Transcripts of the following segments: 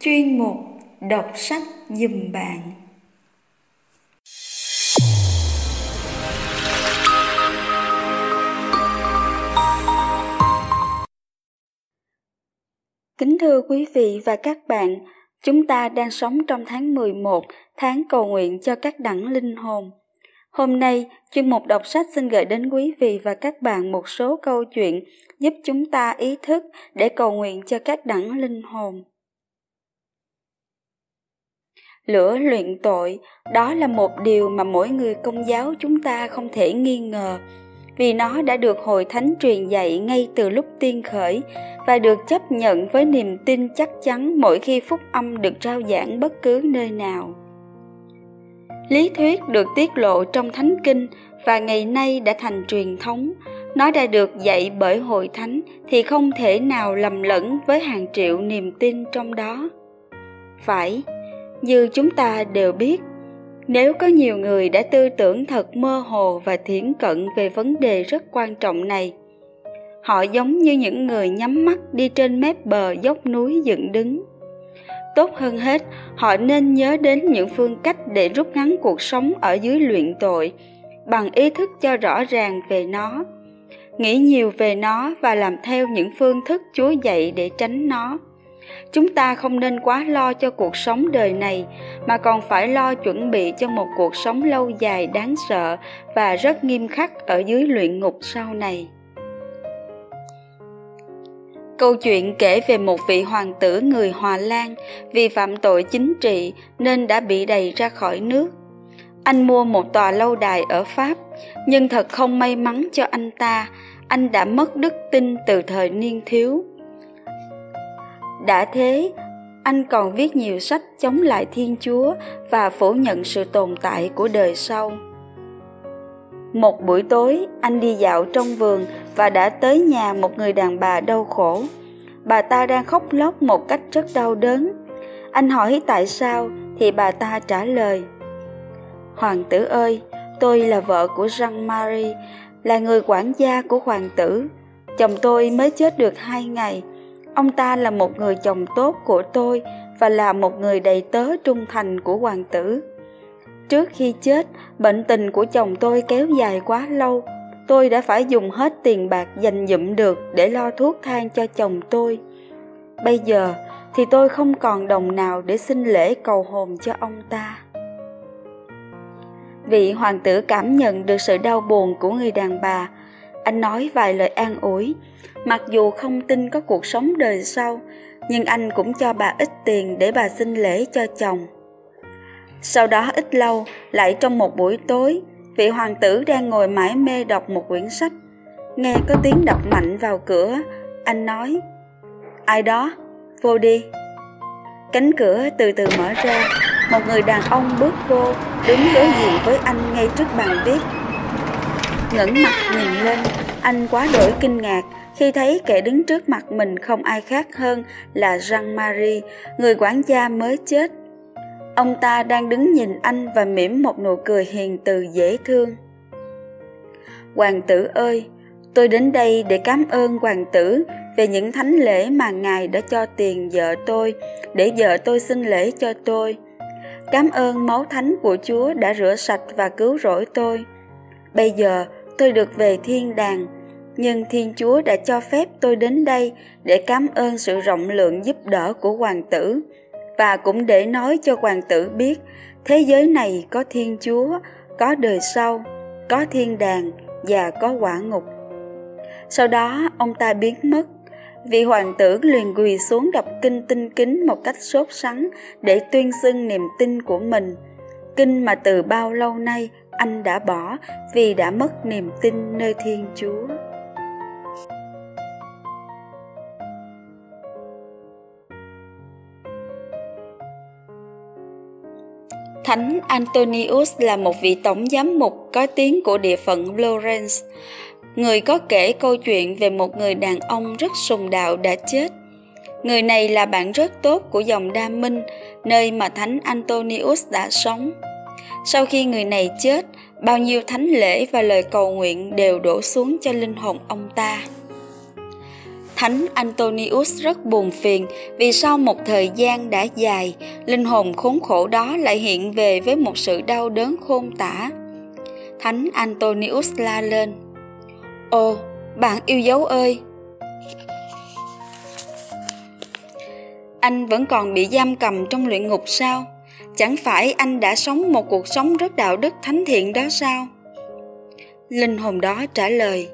chuyên mục đọc sách giùm bạn Kính thưa quý vị và các bạn, chúng ta đang sống trong tháng 11, tháng cầu nguyện cho các đẳng linh hồn. Hôm nay, chuyên mục đọc sách xin gửi đến quý vị và các bạn một số câu chuyện giúp chúng ta ý thức để cầu nguyện cho các đẳng linh hồn. Lửa luyện tội, đó là một điều mà mỗi người công giáo chúng ta không thể nghi ngờ, vì nó đã được hội thánh truyền dạy ngay từ lúc tiên khởi và được chấp nhận với niềm tin chắc chắn mỗi khi phúc âm được trao giảng bất cứ nơi nào. Lý thuyết được tiết lộ trong Thánh Kinh và ngày nay đã thành truyền thống. Nó đã được dạy bởi hội thánh thì không thể nào lầm lẫn với hàng triệu niềm tin trong đó. Phải, như chúng ta đều biết, nếu có nhiều người đã tư tưởng thật mơ hồ và thiển cận về vấn đề rất quan trọng này, họ giống như những người nhắm mắt đi trên mép bờ dốc núi dựng đứng. Tốt hơn hết họ nên nhớ đến những phương cách để rút ngắn cuộc sống ở dưới luyện tội bằng ý thức cho rõ ràng về nó nghĩ nhiều về nó và làm theo những phương thức chúa dạy để tránh nó chúng ta không nên quá lo cho cuộc sống đời này mà còn phải lo chuẩn bị cho một cuộc sống lâu dài đáng sợ và rất nghiêm khắc ở dưới luyện ngục sau này Câu chuyện kể về một vị hoàng tử người Hòa Lan vì phạm tội chính trị nên đã bị đày ra khỏi nước. Anh mua một tòa lâu đài ở Pháp, nhưng thật không may mắn cho anh ta, anh đã mất đức tin từ thời niên thiếu. Đã thế, anh còn viết nhiều sách chống lại Thiên Chúa và phủ nhận sự tồn tại của đời sau. Một buổi tối, anh đi dạo trong vườn và đã tới nhà một người đàn bà đau khổ. Bà ta đang khóc lóc một cách rất đau đớn. Anh hỏi tại sao thì bà ta trả lời. Hoàng tử ơi, tôi là vợ của Jean-Marie, là người quản gia của hoàng tử. Chồng tôi mới chết được hai ngày. Ông ta là một người chồng tốt của tôi và là một người đầy tớ trung thành của hoàng tử. Trước khi chết, bệnh tình của chồng tôi kéo dài quá lâu. Tôi đã phải dùng hết tiền bạc dành dụm được để lo thuốc thang cho chồng tôi. Bây giờ thì tôi không còn đồng nào để xin lễ cầu hồn cho ông ta. Vị hoàng tử cảm nhận được sự đau buồn của người đàn bà. Anh nói vài lời an ủi, mặc dù không tin có cuộc sống đời sau, nhưng anh cũng cho bà ít tiền để bà xin lễ cho chồng. Sau đó ít lâu, lại trong một buổi tối, vị hoàng tử đang ngồi mải mê đọc một quyển sách. Nghe có tiếng đập mạnh vào cửa, anh nói, Ai đó, vô đi. Cánh cửa từ từ mở ra, một người đàn ông bước vô, đứng đối diện với anh ngay trước bàn viết. ngẩng mặt nhìn lên, anh quá đổi kinh ngạc khi thấy kẻ đứng trước mặt mình không ai khác hơn là Jean-Marie, người quản gia mới chết Ông ta đang đứng nhìn anh và mỉm một nụ cười hiền từ dễ thương. Hoàng tử ơi, tôi đến đây để cảm ơn hoàng tử về những thánh lễ mà ngài đã cho tiền vợ tôi để vợ tôi xin lễ cho tôi. Cảm ơn máu thánh của Chúa đã rửa sạch và cứu rỗi tôi. Bây giờ tôi được về thiên đàng, nhưng Thiên Chúa đã cho phép tôi đến đây để cảm ơn sự rộng lượng giúp đỡ của hoàng tử và cũng để nói cho hoàng tử biết thế giới này có thiên chúa có đời sau có thiên đàng và có quả ngục. Sau đó ông ta biến mất vị hoàng tử liền quỳ xuống đọc kinh tinh kính một cách sốt sắng để tuyên xưng niềm tin của mình. Kinh mà từ bao lâu nay anh đã bỏ vì đã mất niềm tin nơi thiên chúa Thánh Antonius là một vị tổng giám mục có tiếng của địa phận Florence. Người có kể câu chuyện về một người đàn ông rất sùng đạo đã chết. Người này là bạn rất tốt của dòng Đa Minh, nơi mà Thánh Antonius đã sống. Sau khi người này chết, bao nhiêu thánh lễ và lời cầu nguyện đều đổ xuống cho linh hồn ông ta. Thánh Antonius rất buồn phiền vì sau một thời gian đã dài, linh hồn khốn khổ đó lại hiện về với một sự đau đớn khôn tả. Thánh Antonius la lên. Ồ, bạn yêu dấu ơi! Anh vẫn còn bị giam cầm trong luyện ngục sao? Chẳng phải anh đã sống một cuộc sống rất đạo đức thánh thiện đó sao? Linh hồn đó trả lời.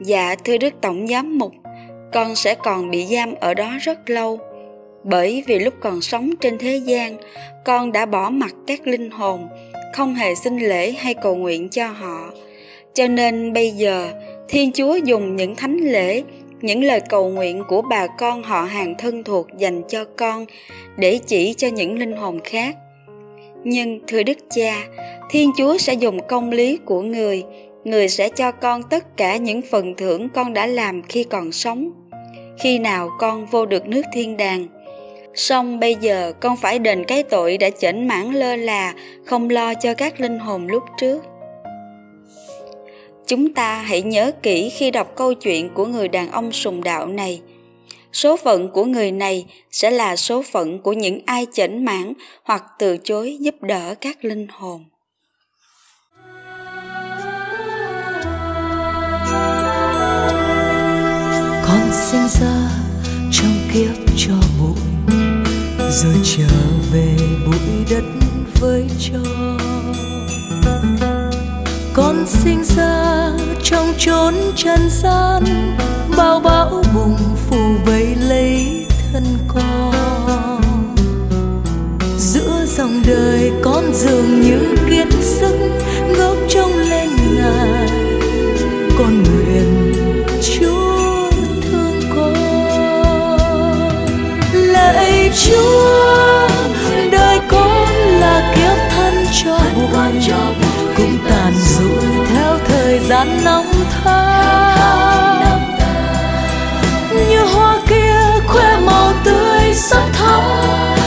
Dạ thưa Đức Tổng Giám Mục, con sẽ còn bị giam ở đó rất lâu. Bởi vì lúc còn sống trên thế gian, con đã bỏ mặt các linh hồn, không hề xin lễ hay cầu nguyện cho họ. Cho nên bây giờ, Thiên Chúa dùng những thánh lễ, những lời cầu nguyện của bà con họ hàng thân thuộc dành cho con để chỉ cho những linh hồn khác. Nhưng thưa Đức Cha, Thiên Chúa sẽ dùng công lý của người, người sẽ cho con tất cả những phần thưởng con đã làm khi còn sống. Khi nào con vô được nước thiên đàng, Song bây giờ con phải đền cái tội đã chỉnh mãn lơ là, không lo cho các linh hồn lúc trước. Chúng ta hãy nhớ kỹ khi đọc câu chuyện của người đàn ông sùng đạo này. Số phận của người này sẽ là số phận của những ai chểnh mãn hoặc từ chối giúp đỡ các linh hồn. Con sinh ra trong kiếp cho bụi, rồi trở về bụi đất với cho con sinh ra trong chốn trần gian bao bão bùng phủ vây lấy thân con. Giữa dòng đời con dường như kiệt sức ngốc trông lên ngài con nguyện chúa thương con. Lạy chúa đời con là kiếp thân cho bụi gian năm thang như hoa kia khoe màu tươi sắc thắm.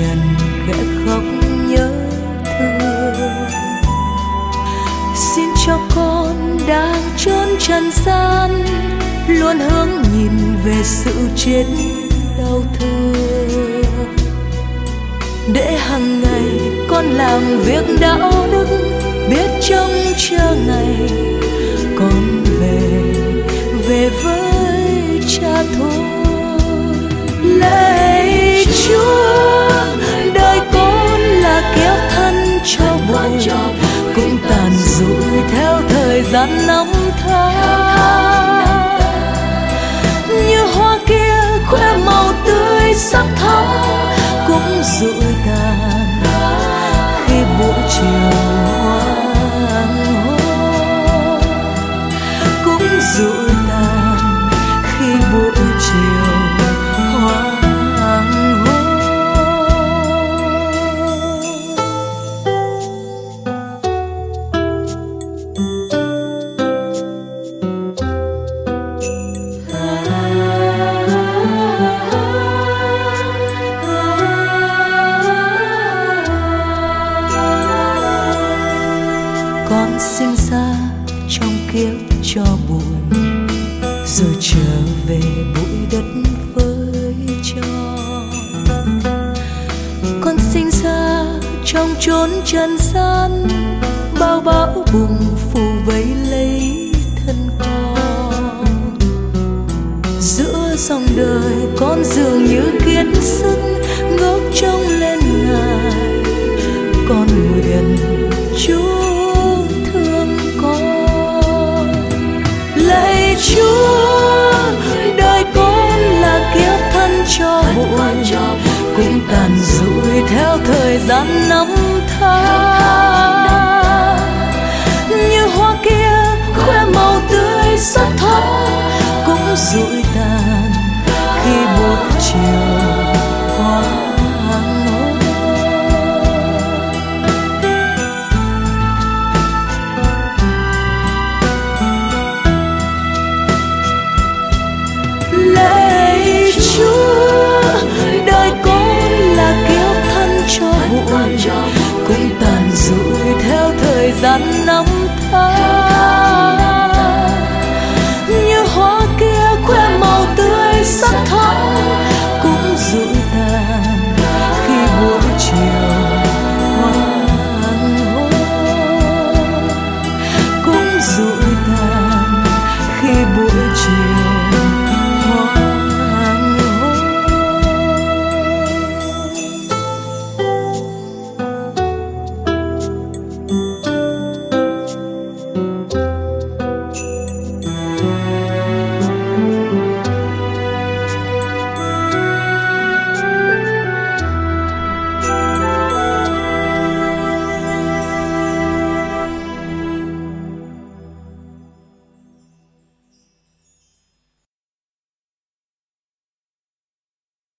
Trần khẽ khóc nhớ thương. Xin cho con đang trốn trần gian, luôn hướng nhìn về sự chết đau thương. Để hàng ngày con làm việc đạo đức, biết trông chờ ngày gian nóng rồi trở về bụi đất với cho. Con sinh ra trong chốn trần gian, bao bão bùng phù vây lấy thân con. Giữa dòng đời con dường như kiến sức.